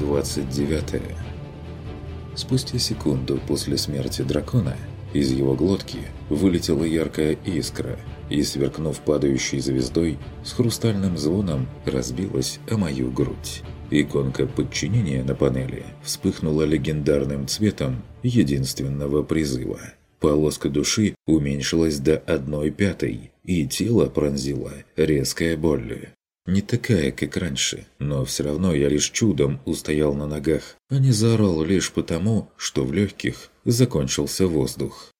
29. Спустя секунду после смерти дракона из его глотки вылетела яркая искра и, сверкнув падающей звездой, с хрустальным звоном разбилась о мою грудь. Иконка подчинения на панели вспыхнула легендарным цветом единственного призыва. Полоска души уменьшилась до одной пятой, и тело пронзила резкая боль. Не такая, как раньше, но все равно я лишь чудом устоял на ногах, а не заорал лишь потому, что в легких закончился воздух.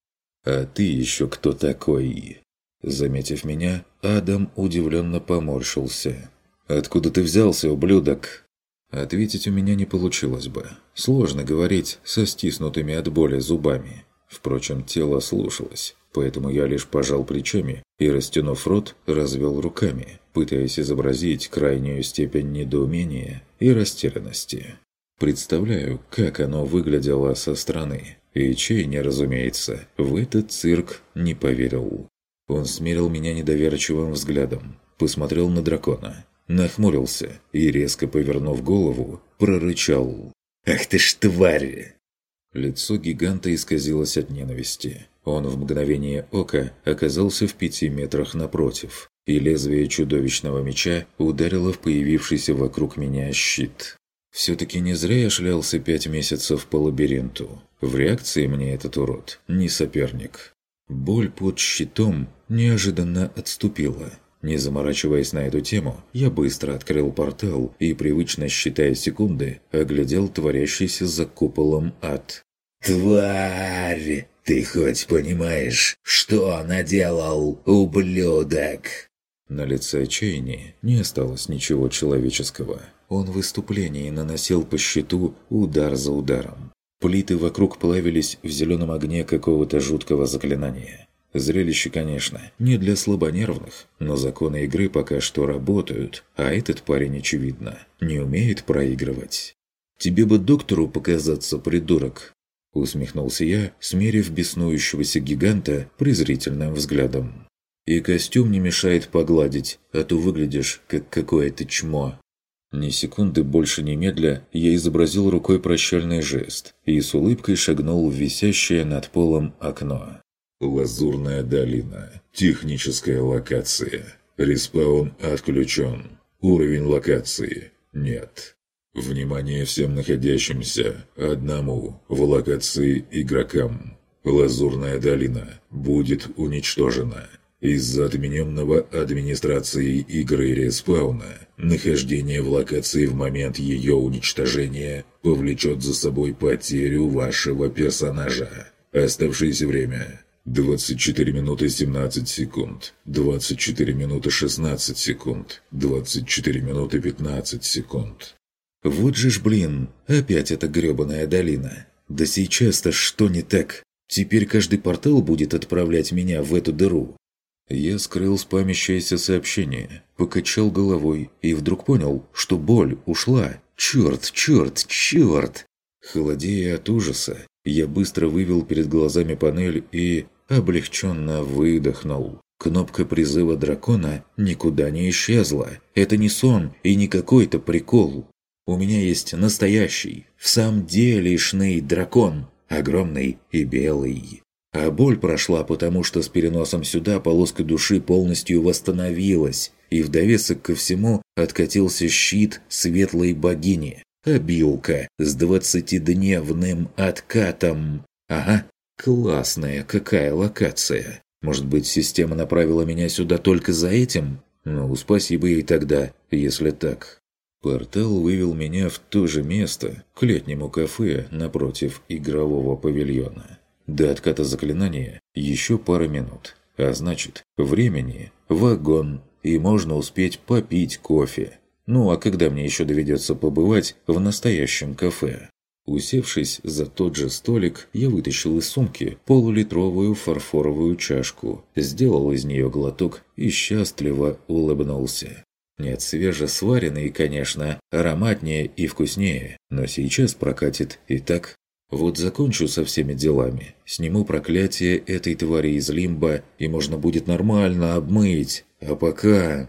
«А ты еще кто такой?» Заметив меня, Адам удивленно поморщился. «Откуда ты взялся, ублюдок?» Ответить у меня не получилось бы. Сложно говорить со стиснутыми от боли зубами. Впрочем, тело слушалось, поэтому я лишь пожал плечами и, растянув рот, развел руками, пытаясь изобразить крайнюю степень недоумения и растерянности. Представляю, как оно выглядело со стороны. И Чейни, разумеется, в этот цирк не поверил. Он смерил меня недоверчивым взглядом, посмотрел на дракона, нахмурился и, резко повернув голову, прорычал. «Ах ты ж тварь!» Лицо гиганта исказилось от ненависти. Он в мгновение ока оказался в пяти метрах напротив, и лезвие чудовищного меча ударило в появившийся вокруг меня щит. Все-таки не зря я шлялся пять месяцев по лабиринту. В реакции мне этот урод не соперник. Боль под щитом неожиданно отступила. Не заморачиваясь на эту тему, я быстро открыл портал и, привычно считая секунды, оглядел творящийся за куполом ад. «Тварь! Ты хоть понимаешь, что наделал, ублюдок?» На лице Чейни не осталось ничего человеческого. Он в выступлении наносил по щиту удар за ударом. Плиты вокруг плавились в зеленом огне какого-то жуткого заклинания. Зрелище, конечно, не для слабонервных, но законы игры пока что работают, а этот парень, очевидно, не умеет проигрывать. «Тебе бы доктору показаться, придурок!» Усмехнулся я, смерив беснующегося гиганта презрительным взглядом. «И костюм не мешает погладить, а то выглядишь, как какое-то чмо». Ни секунды больше немедля я изобразил рукой прощальный жест и с улыбкой шагнул в висящее над полом окно. «Лазурная долина. Техническая локация. Респаун отключен. Уровень локации. Нет. Внимание всем находящимся. Одному. В локации игрокам. Лазурная долина будет уничтожена. Из-за отмененного администрацией игры респауна, нахождение в локации в момент ее уничтожения повлечет за собой потерю вашего персонажа. Оставшееся время 24 минуты 17 секунд, 24 минуты 16 секунд, 24 минуты 15 секунд. Вот же ж, блин, опять эта грёбаная долина. Да сейчас-то что не так? Теперь каждый портал будет отправлять меня в эту дыру. Я скрыл спамящееся сообщение, покачал головой и вдруг понял, что боль ушла. Черт, черт, черт! Холодея от ужаса, я быстро вывел перед глазами панель и облегченно выдохнул. Кнопка призыва дракона никуда не исчезла. Это не сон и не какой-то прикол. У меня есть настоящий, в самом делешный дракон, огромный и белый. А боль прошла, потому что с переносом сюда полоска души полностью восстановилась, и в довесок ко всему откатился щит светлой богини. Обилка с двадцатидневным откатом. Ага, классная какая локация. Может быть, система направила меня сюда только за этим? Ну, спасибо ей тогда, если так. Портал вывел меня в то же место, к летнему кафе напротив игрового павильона. До отката заклинания еще пара минут, а значит, времени – вагон, и можно успеть попить кофе. Ну а когда мне еще доведется побывать в настоящем кафе? Усевшись за тот же столик, я вытащил из сумки полулитровую фарфоровую чашку, сделал из нее глоток и счастливо улыбнулся. Нет, свежесваренный, конечно, ароматнее и вкуснее, но сейчас прокатит и так вот закончу со всеми делами, сниму проклятие этой твари из лимба, и можно будет нормально обмыть. А пока...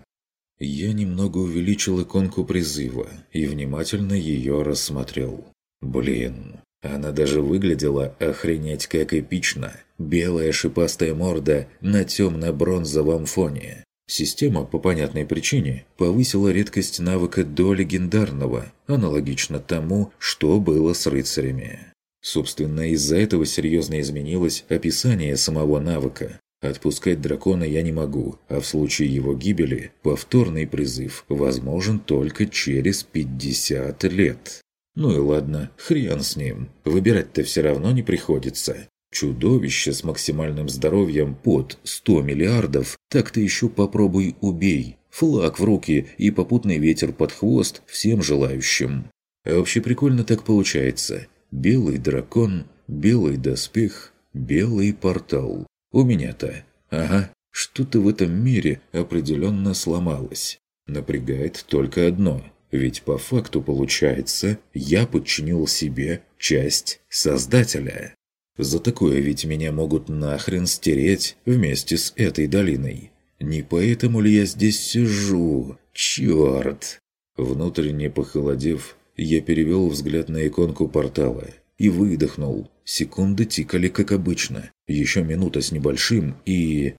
Я немного увеличил иконку призыва и внимательно ее рассмотрел. Блин, она даже выглядела охренеть как эпично. Белая шипастая морда на темно-бронзовом фоне. Система, по понятной причине, повысила редкость навыка до легендарного, аналогично тому, что было с рыцарями. Собственно, из-за этого серьезно изменилось описание самого навыка. Отпускать дракона я не могу, а в случае его гибели повторный призыв возможен только через 50 лет. Ну и ладно, хрен с ним. Выбирать-то все равно не приходится. Чудовище с максимальным здоровьем под 100 миллиардов, так ты еще попробуй убей. Флаг в руки и попутный ветер под хвост всем желающим. А вообще прикольно так получается. Белый дракон, белый доспех, белый портал. У меня-то. Ага, что-то в этом мире определенно сломалось. Напрягает только одно. Ведь по факту получается, я подчинил себе часть Создателя. За такое ведь меня могут нахрен стереть вместе с этой долиной. Не поэтому ли я здесь сижу? Чёрт! Внутренне похолодев, я перевел взгляд на иконку портала и выдохнул. Секунды тикали, как обычно. Еще минута с небольшим и...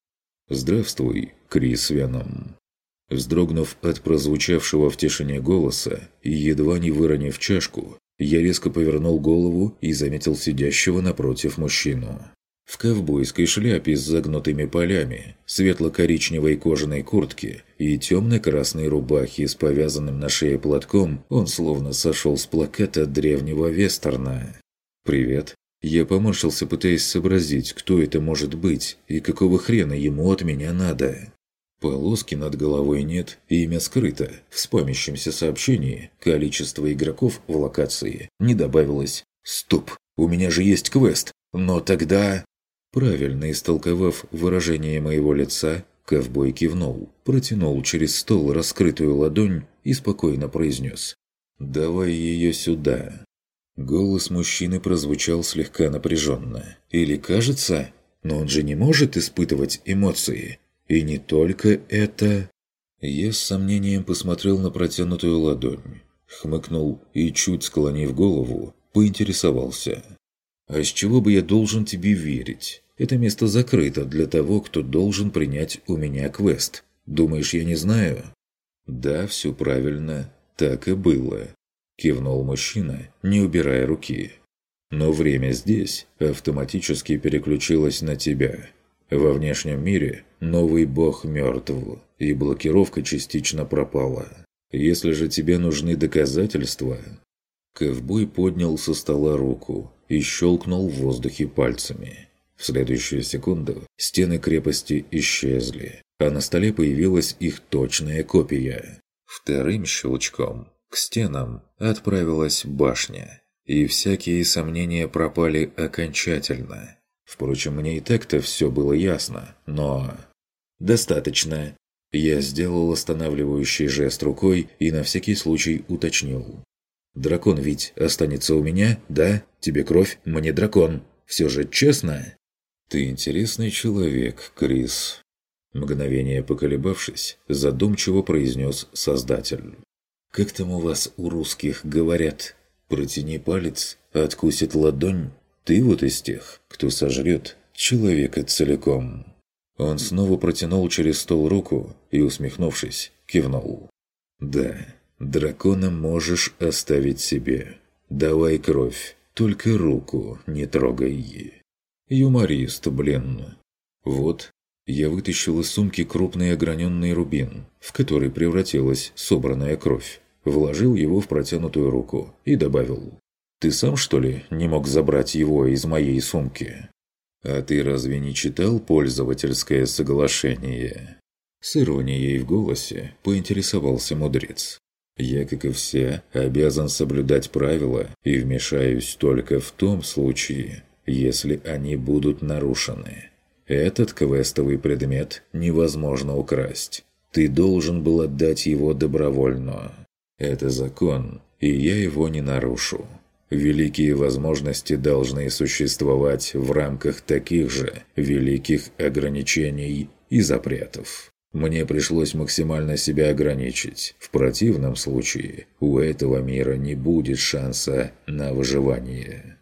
«Здравствуй, Крис Веном». Вздрогнув от прозвучавшего в тишине голоса и едва не выронив чашку, я резко повернул голову и заметил сидящего напротив мужчину. В ковбойской шляпе с загнутыми полями, светло-коричневой кожаной куртке и темно-красной рубахе с повязанным на шее платком он словно сошел с плаката древнего вестерна. «Привет». Я поморщился, пытаясь сообразить, кто это может быть и какого хрена ему от меня надо. Полоски над головой нет, имя скрыто. В спамящемся сообщении количество игроков в локации не добавилось. «Стоп! У меня же есть квест! Но тогда...» Правильно истолковав выражение моего лица, ковбой кивнул, протянул через стол раскрытую ладонь и спокойно произнес «Давай ее сюда». Голос мужчины прозвучал слегка напряженно. Или кажется, но он же не может испытывать эмоции. И не только это... Я с сомнением посмотрел на протянутую ладонь, хмыкнул и, чуть склонив голову, поинтересовался. «А с чего бы я должен тебе верить? Это место закрыто для того, кто должен принять у меня квест. Думаешь, я не знаю?» «Да, все правильно. Так и было», – кивнул мужчина, не убирая руки. «Но время здесь автоматически переключилось на тебя. Во внешнем мире новый бог мертв, и блокировка частично пропала. Если же тебе нужны доказательства... Ковбой поднял со стола руку и щелкнул в воздухе пальцами. В следующую секунду стены крепости исчезли, а на столе появилась их точная копия. Вторым щелчком к стенам отправилась башня, и всякие сомнения пропали окончательно. Впрочем, мне и так-то все было ясно, но... «Достаточно!» Я сделал останавливающий жест рукой и на всякий случай уточнил. «Дракон ведь останется у меня, да? Тебе кровь, мне дракон. Все же честно?» «Ты интересный человек, Крис», Мгновение поколебавшись, задумчиво произнес Создатель. «Как там у вас у русских говорят? Протяни палец, откусит ладонь, ты вот из тех, кто сожрет человека целиком». Он снова протянул через стол руку и, усмехнувшись, кивнул. «Да, дракона можешь оставить себе. Давай кровь, только руку не трогай». Юморист, блин. Вот, я вытащил из сумки крупный ограненный рубин, в который превратилась собранная кровь, вложил его в протянутую руку и добавил ты сам, что ли, не мог забрать его из моей сумки? А ты разве не читал пользовательское соглашение?» С иронией в голосе поинтересовался мудрец. «Я, как и все, обязан соблюдать правила и вмешаюсь только в том случае, если они будут нарушены. Этот квестовый предмет невозможно украсть. Ты должен был отдать его добровольно. Это закон, и я его не нарушу. Великие возможности должны существовать в рамках таких же великих ограничений и запретов. Мне пришлось максимально себя ограничить. В противном случае у этого мира не будет шанса на выживание.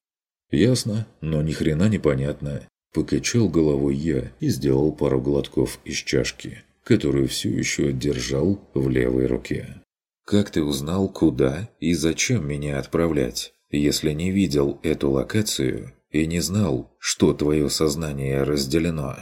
Ясно, но ни хрена не понятно. Покачал головой я и сделал пару глотков из чашки, которую все еще держал в левой руке. «Как ты узнал, куда и зачем меня отправлять, если не видел эту локацию и не знал, что твое сознание разделено?»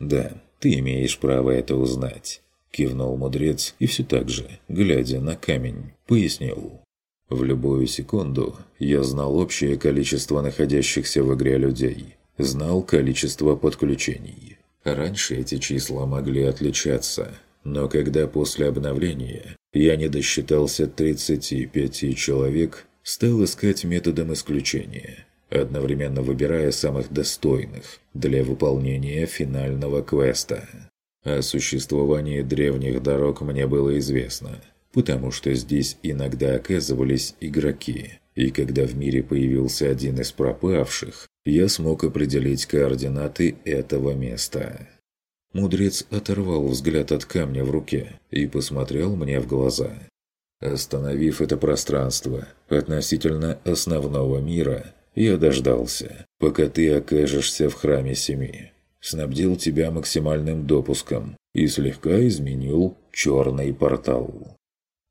«Да, ты имеешь право это узнать», – кивнул мудрец и все так же, глядя на камень, пояснил. В любую секунду я знал общее количество находящихся в игре людей, знал количество подключений. Раньше эти числа могли отличаться, но когда после обновления я не досчитался 35 человек, стал искать методом исключения – одновременно выбирая самых достойных для выполнения финального квеста. О существовании древних дорог мне было известно, потому что здесь иногда оказывались игроки, и когда в мире появился один из пропавших, я смог определить координаты этого места. Мудрец оторвал взгляд от камня в руке и посмотрел мне в глаза. Остановив это пространство относительно основного мира, я дождался, пока ты окажешься в храме семи. Снабдил тебя максимальным допуском и слегка изменил черный портал.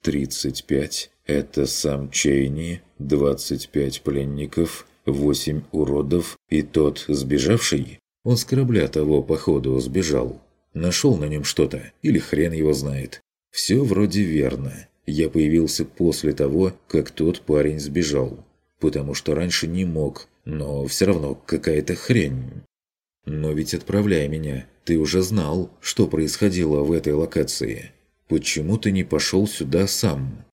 35 – это сам Чейни, 25 пленников, 8 уродов и тот сбежавший? Он с корабля того, походу, сбежал. Нашел на нем что-то, или хрен его знает. Все вроде верно. Я появился после того, как тот парень сбежал потому что раньше не мог, но все равно какая-то хрень. Но ведь отправляя меня, ты уже знал, что происходило в этой локации. Почему ты не пошел сюда сам?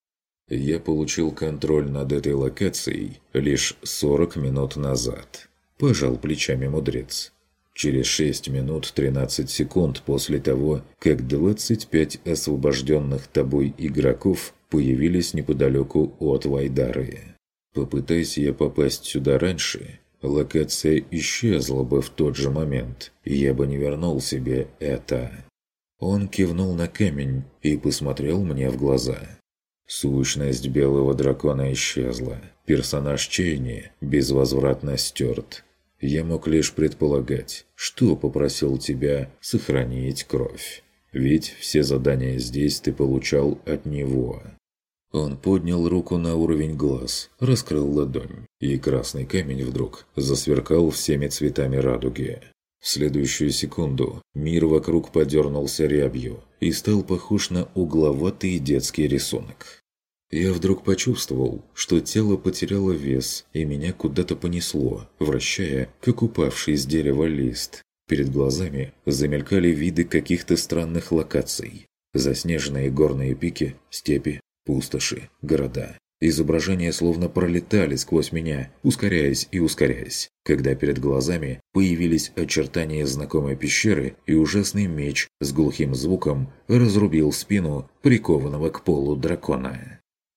Я получил контроль над этой локацией лишь 40 минут назад. Пожал плечами мудрец. Через 6 минут 13 секунд после того, как 25 освобожденных тобой игроков появились неподалеку от Вайдары. Попытайся я попасть сюда раньше, локация исчезла бы в тот же момент, и я бы не вернул себе это. Он кивнул на камень и посмотрел мне в глаза. Сущность белого дракона исчезла. Персонаж Чейни безвозвратно стерт. Я мог лишь предполагать, что попросил тебя сохранить кровь. Ведь все задания здесь ты получал от него. Он поднял руку на уровень глаз, раскрыл ладонь, и красный камень вдруг засверкал всеми цветами радуги. В следующую секунду мир вокруг подернулся рябью и стал похож на угловатый детский рисунок. Я вдруг почувствовал, что тело потеряло вес и меня куда-то понесло, вращая, как упавший с дерева лист. Перед глазами замелькали виды каких-то странных локаций. Заснеженные горные пики, степи, пустоши, города. Изображения словно пролетали сквозь меня, ускоряясь и ускоряясь, когда перед глазами появились очертания знакомой пещеры и ужасный меч с глухим звуком разрубил спину прикованного к полу дракона.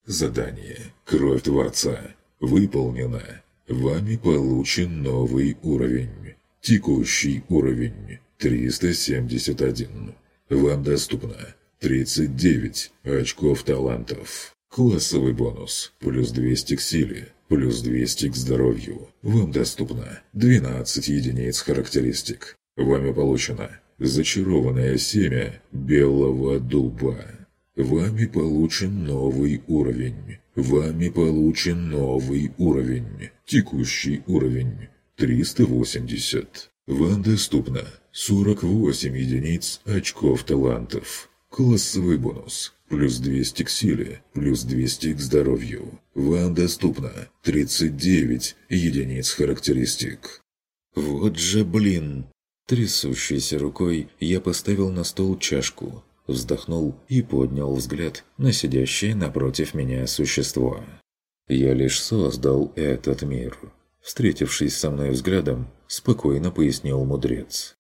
Задание «Кровь Творца» выполнено. Вами получен новый уровень. Текущий уровень 371. Вам доступно 39 очков талантов. Классовый бонус. Плюс 200 к силе. Плюс 200 к здоровью. Вам доступно 12 единиц характеристик. Вами получено зачарованное семя белого дуба. Вами получен новый уровень. Вами получен новый уровень. Текущий уровень 380. Вам доступно 48 единиц очков талантов. Классовый бонус. Плюс 200 к силе, плюс 200 к здоровью. Вам доступно 39 единиц характеристик. Вот же блин! Трясущейся рукой я поставил на стол чашку, вздохнул и поднял взгляд на сидящее напротив меня существо. Я лишь создал этот мир. Встретившись со мной взглядом, спокойно пояснил мудрец.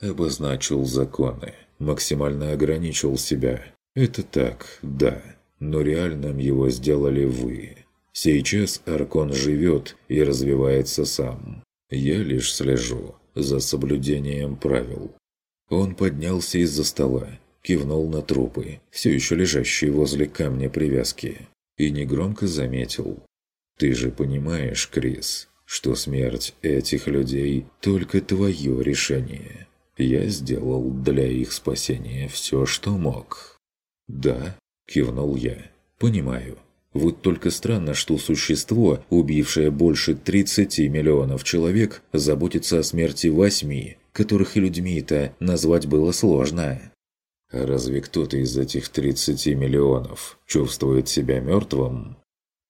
Обозначил законы, максимально ограничил себя. Это так, да, но реальным его сделали вы. Сейчас Аркон живет и развивается сам. Я лишь слежу за соблюдением правил. Он поднялся из-за стола кивнул на трупы, все еще лежащие возле камня привязки, и негромко заметил. «Ты же понимаешь, Крис, что смерть этих людей – только твое решение. Я сделал для их спасения все, что мог». «Да», – кивнул я, – «понимаю». Вот только странно, что существо, убившее больше 30 миллионов человек, заботится о смерти восьми, которых людьми-то назвать было сложно. Разве кто-то из этих 30 миллионов чувствует себя мертвым?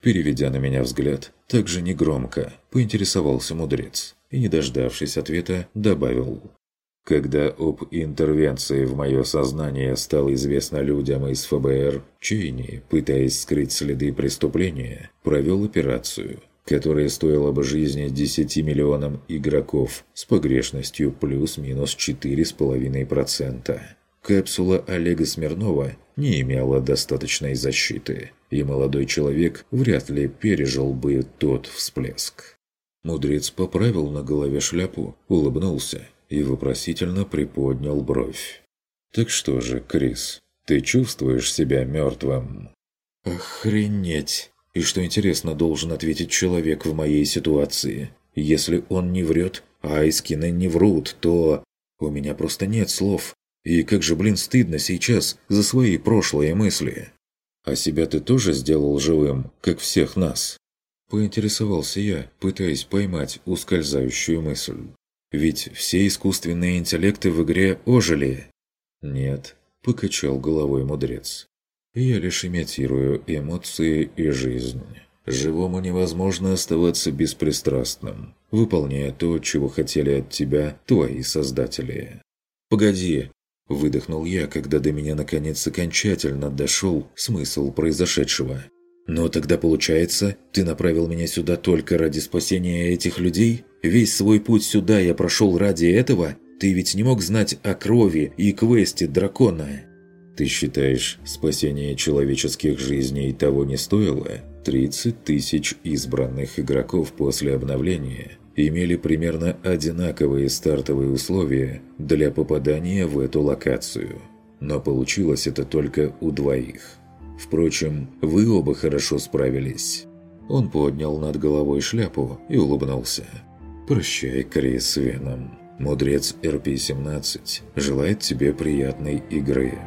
Переведя на меня взгляд, также негромко, поинтересовался мудрец и, не дождавшись ответа, добавил. Когда об интервенции в мое сознание стало известно людям из ФБР, Чейни, пытаясь скрыть следы преступления, провел операцию, которая стоила бы жизни 10 миллионам игроков с погрешностью плюс-минус 4,5%. Капсула Олега Смирнова не имела достаточной защиты, и молодой человек вряд ли пережил бы тот всплеск. Мудрец поправил на голове шляпу, улыбнулся и вопросительно приподнял бровь. «Так что же, Крис, ты чувствуешь себя мертвым?» «Охренеть! И что интересно должен ответить человек в моей ситуации? Если он не врет, а Айскины не врут, то... У меня просто нет слов. И как же, блин, стыдно сейчас за свои прошлые мысли. А себя ты тоже сделал живым, как всех нас?» Поинтересовался я, пытаясь поймать ускользающую мысль. Ведь все искусственные интеллекты в игре ожили. Нет, покачал головой мудрец. Я лишь имитирую эмоции и жизнь. Живому невозможно оставаться беспристрастным, выполняя то, чего хотели от тебя твои создатели. «Погоди!» – выдохнул я, когда до меня наконец окончательно дошел смысл произошедшего. «Но тогда получается, ты направил меня сюда только ради спасения этих людей?» Весь свой путь сюда я прошел ради этого? Ты ведь не мог знать о крови и квесте дракона. Ты считаешь, спасение человеческих жизней того не стоило? 30 тысяч избранных игроков после обновления имели примерно одинаковые стартовые условия для попадания в эту локацию. Но получилось это только у двоих. Впрочем, вы оба хорошо справились. Он поднял над головой шляпу и улыбнулся. Прощай, Крис Веном. Мудрец РП-17 желает тебе приятной игры.